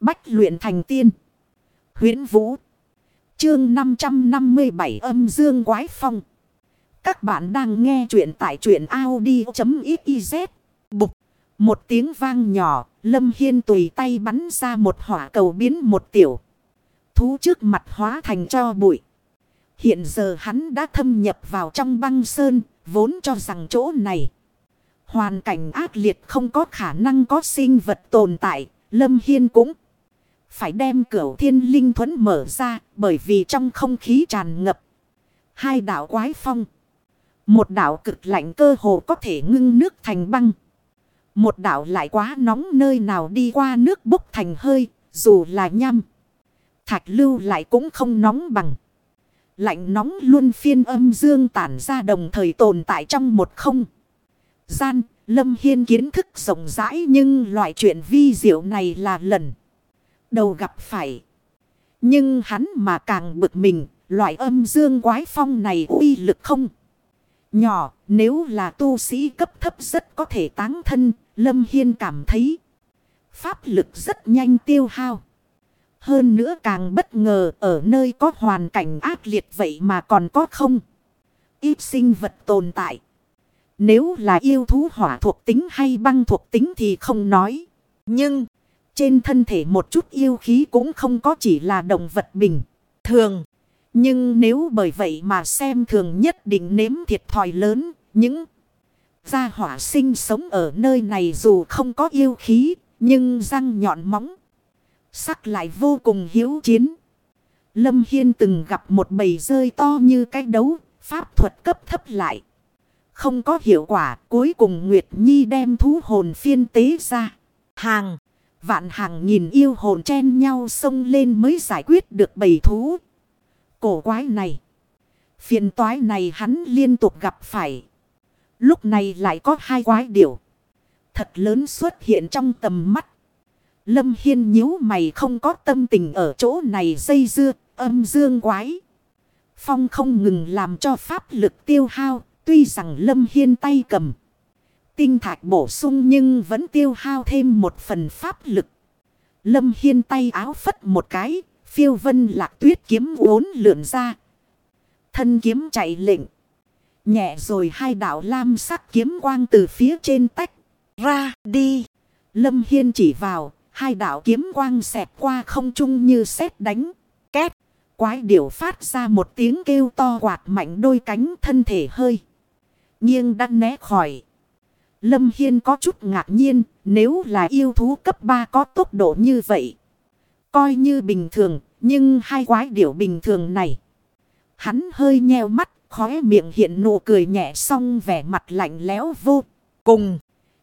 Bách luyện thành tiên. huyễn Vũ. Chương 557 âm dương quái phong. Các bạn đang nghe truyện tại truyện Audi.xyz. Bục. Một tiếng vang nhỏ. Lâm Hiên tùy tay bắn ra một hỏa cầu biến một tiểu. Thú trước mặt hóa thành cho bụi. Hiện giờ hắn đã thâm nhập vào trong băng sơn. Vốn cho rằng chỗ này. Hoàn cảnh ác liệt không có khả năng có sinh vật tồn tại. Lâm Hiên cũng phải đem cửu thiên linh thuẫn mở ra bởi vì trong không khí tràn ngập. Hai đảo quái phong. Một đảo cực lạnh cơ hồ có thể ngưng nước thành băng. Một đảo lại quá nóng nơi nào đi qua nước bốc thành hơi, dù là nhăm. Thạch lưu lại cũng không nóng bằng. Lạnh nóng luôn phiên âm dương tản ra đồng thời tồn tại trong một không. Gian, Lâm Hiên kiến thức rộng rãi nhưng loại chuyện vi diệu này là lần đầu gặp phải. Nhưng hắn mà càng bực mình, loại âm dương quái phong này uy lực không. Nhỏ, nếu là tu sĩ cấp thấp rất có thể táng thân, Lâm Hiên cảm thấy pháp lực rất nhanh tiêu hao. Hơn nữa càng bất ngờ ở nơi có hoàn cảnh ác liệt vậy mà còn có không. Ít sinh vật tồn tại. Nếu là yêu thú hỏa thuộc tính hay băng thuộc tính thì không nói. Nhưng trên thân thể một chút yêu khí cũng không có chỉ là động vật bình thường. Nhưng nếu bởi vậy mà xem thường nhất định nếm thiệt thòi lớn, những gia hỏa sinh sống ở nơi này dù không có yêu khí, nhưng răng nhọn móng. Sắc lại vô cùng hiếu chiến. Lâm Hiên từng gặp một bầy rơi to như cái đấu, pháp thuật cấp thấp lại. Không có hiệu quả, cuối cùng Nguyệt Nhi đem thú hồn phiên tế ra. Hàng! Vạn hàng nghìn yêu hồn chen nhau xông lên mới giải quyết được bầy thú. Cổ quái này. Phiền toái này hắn liên tục gặp phải. Lúc này lại có hai quái điểu. Thật lớn xuất hiện trong tầm mắt. Lâm Hiên nhíu mày không có tâm tình ở chỗ này dây dưa, âm dương quái. Phong không ngừng làm cho pháp lực tiêu hao, tuy rằng Lâm Hiên tay cầm tinh thạch bổ sung nhưng vẫn tiêu hao thêm một phần pháp lực. Lâm Hiên tay áo phất một cái, phiêu vân lạc tuyết kiếm uốn lượn ra. Thân kiếm chạy lệnh. Nhẹ rồi hai đạo lam sắc kiếm quang từ phía trên tách ra đi. Lâm Hiên chỉ vào, hai đạo kiếm quang xẹt qua không trung như sét đánh. Két, quái điểu phát ra một tiếng kêu to quạt mạnh đôi cánh thân thể hơi. Nghiêng đã né khỏi. Lâm Hiên có chút ngạc nhiên, nếu là yêu thú cấp 3 có tốc độ như vậy. Coi như bình thường, nhưng hai quái điểu bình thường này. Hắn hơi nheo mắt, khóe miệng hiện nụ cười nhẹ xong vẻ mặt lạnh lẽo vô cùng.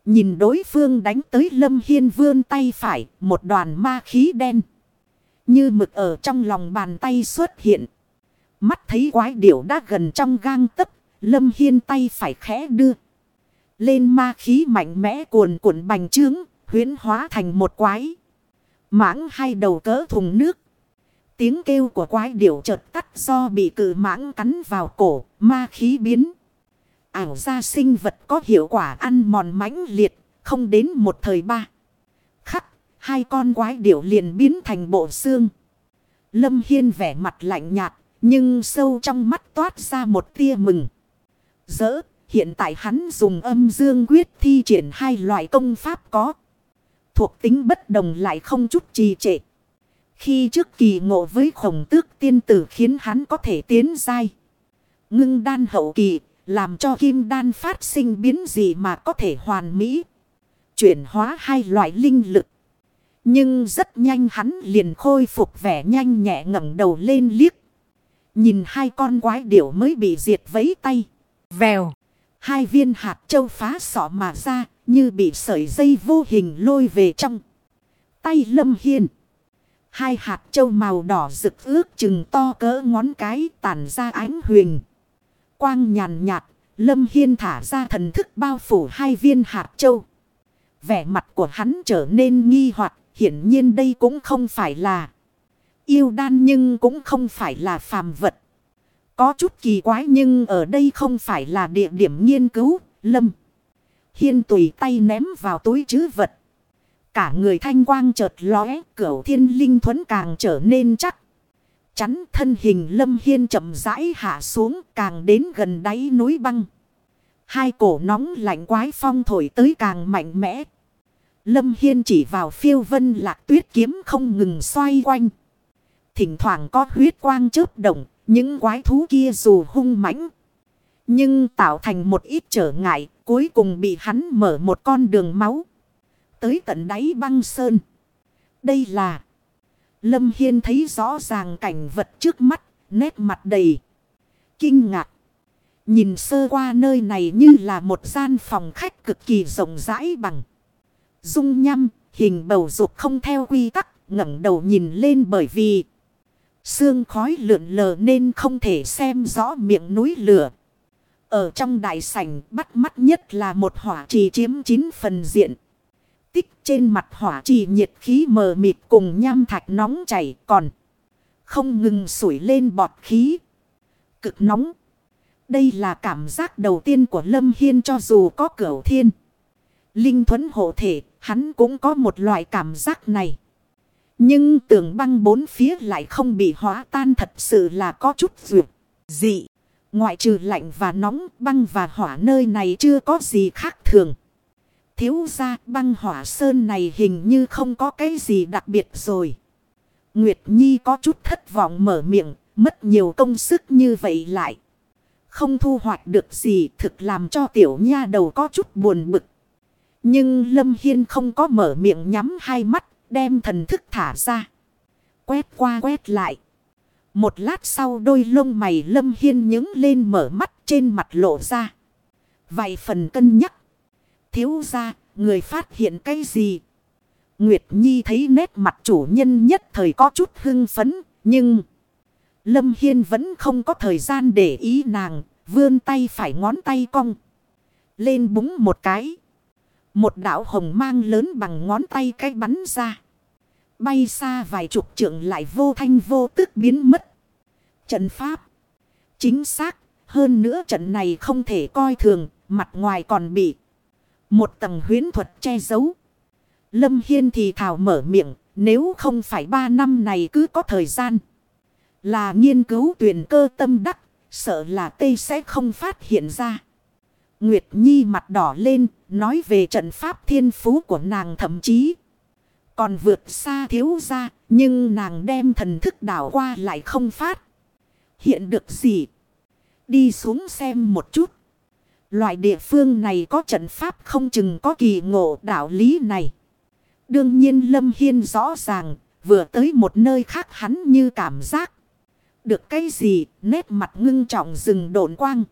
Nhìn đối phương đánh tới Lâm Hiên vươn tay phải, một đoàn ma khí đen. Như mực ở trong lòng bàn tay xuất hiện. Mắt thấy quái điểu đã gần trong gang tấc, Lâm Hiên tay phải khẽ đưa. Lên ma khí mạnh mẽ cuồn cuộn bành trướng, huyến hóa thành một quái. Mãng hai đầu cỡ thùng nước. Tiếng kêu của quái điểu chợt tắt do bị cử mãng cắn vào cổ, ma khí biến. Ảo ra sinh vật có hiệu quả ăn mòn mãnh liệt, không đến một thời ba. Khắc, hai con quái điểu liền biến thành bộ xương. Lâm Hiên vẻ mặt lạnh nhạt, nhưng sâu trong mắt toát ra một tia mừng. Dỡ, Hiện tại hắn dùng âm dương quyết thi triển hai loại công pháp có. Thuộc tính bất đồng lại không chút trì trệ. Khi trước kỳ ngộ với khổng tước tiên tử khiến hắn có thể tiến dai. Ngưng đan hậu kỳ, làm cho kim đan phát sinh biến gì mà có thể hoàn mỹ. Chuyển hóa hai loại linh lực. Nhưng rất nhanh hắn liền khôi phục vẻ nhanh nhẹ ngẩng đầu lên liếc. Nhìn hai con quái điểu mới bị diệt vấy tay. Vèo. Hai viên hạt châu phá sọ mà ra, như bị sợi dây vô hình lôi về trong. Tay lâm hiên. Hai hạt châu màu đỏ rực ước chừng to cỡ ngón cái tản ra ánh huyền. Quang nhàn nhạt, lâm hiên thả ra thần thức bao phủ hai viên hạt châu. Vẻ mặt của hắn trở nên nghi hoặc hiển nhiên đây cũng không phải là yêu đan nhưng cũng không phải là phàm vật. Có chút kỳ quái nhưng ở đây không phải là địa điểm nghiên cứu, lâm. Hiên tùy tay ném vào túi chứ vật. Cả người thanh quang chợt lóe, cửu thiên linh thuẫn càng trở nên chắc. Chắn thân hình lâm hiên chậm rãi hạ xuống càng đến gần đáy núi băng. Hai cổ nóng lạnh quái phong thổi tới càng mạnh mẽ. Lâm Hiên chỉ vào phiêu vân lạc tuyết kiếm không ngừng xoay quanh. Thỉnh thoảng có huyết quang chớp động, những quái thú kia dù hung mãnh Nhưng tạo thành một ít trở ngại, cuối cùng bị hắn mở một con đường máu. Tới tận đáy băng sơn. Đây là... Lâm Hiên thấy rõ ràng cảnh vật trước mắt, nét mặt đầy. Kinh ngạc. Nhìn sơ qua nơi này như là một gian phòng khách cực kỳ rộng rãi bằng. Dung nhăm, hình bầu dục không theo quy tắc, ngẩng đầu nhìn lên bởi vì sương khói lượn lờ nên không thể xem rõ miệng núi lửa. Ở trong đại sảnh bắt mắt nhất là một hỏa trì chiếm chín phần diện. Tích trên mặt hỏa trì nhiệt khí mờ mịt cùng nham thạch nóng chảy còn không ngừng sủi lên bọt khí. Cực nóng. Đây là cảm giác đầu tiên của Lâm Hiên cho dù có cửu thiên. Linh thuẫn hộ thể, hắn cũng có một loại cảm giác này. Nhưng tường băng bốn phía lại không bị hóa tan thật sự là có chút duyệt, dị. Ngoại trừ lạnh và nóng, băng và hỏa nơi này chưa có gì khác thường. Thiếu ra băng hỏa sơn này hình như không có cái gì đặc biệt rồi. Nguyệt Nhi có chút thất vọng mở miệng, mất nhiều công sức như vậy lại. Không thu hoạch được gì thực làm cho tiểu nha đầu có chút buồn bực. Nhưng Lâm Hiên không có mở miệng nhắm hai mắt, đem thần thức thả ra. Quét qua quét lại. Một lát sau đôi lông mày Lâm Hiên nhứng lên mở mắt trên mặt lộ ra. Vài phần cân nhắc. Thiếu ra, người phát hiện cái gì? Nguyệt Nhi thấy nét mặt chủ nhân nhất thời có chút hưng phấn, nhưng... Lâm Hiên vẫn không có thời gian để ý nàng, vươn tay phải ngón tay cong. Lên búng một cái. Một đảo hồng mang lớn bằng ngón tay cái bắn ra. Bay xa vài chục trượng lại vô thanh vô tức biến mất. Trận pháp. Chính xác. Hơn nữa trận này không thể coi thường. Mặt ngoài còn bị. Một tầng huyến thuật che giấu. Lâm Hiên thì thảo mở miệng. Nếu không phải ba năm này cứ có thời gian. Là nghiên cứu tuyển cơ tâm đắc. Sợ là tây sẽ không phát hiện ra. Nguyệt Nhi mặt đỏ lên, nói về trận pháp thiên phú của nàng thậm chí. Còn vượt xa thiếu ra, nhưng nàng đem thần thức đảo qua lại không phát. Hiện được gì? Đi xuống xem một chút. Loại địa phương này có trận pháp không chừng có kỳ ngộ đạo lý này. Đương nhiên Lâm Hiên rõ ràng, vừa tới một nơi khác hắn như cảm giác. Được cái gì, nét mặt ngưng trọng rừng độn quang.